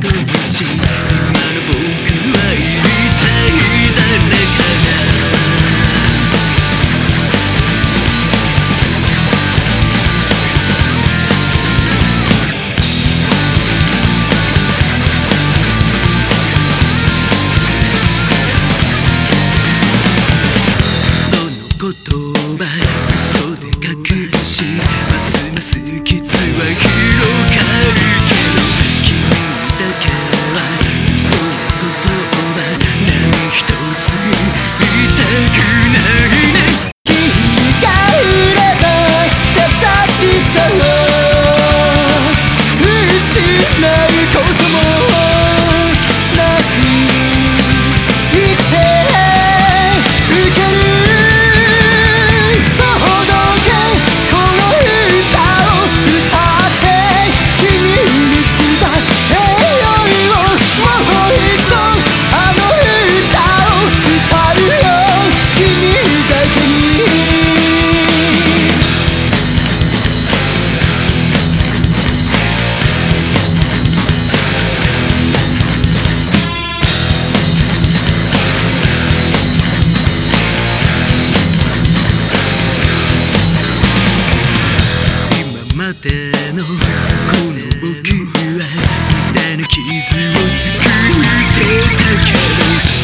的眼睛しないこともこの傷を作ってたけど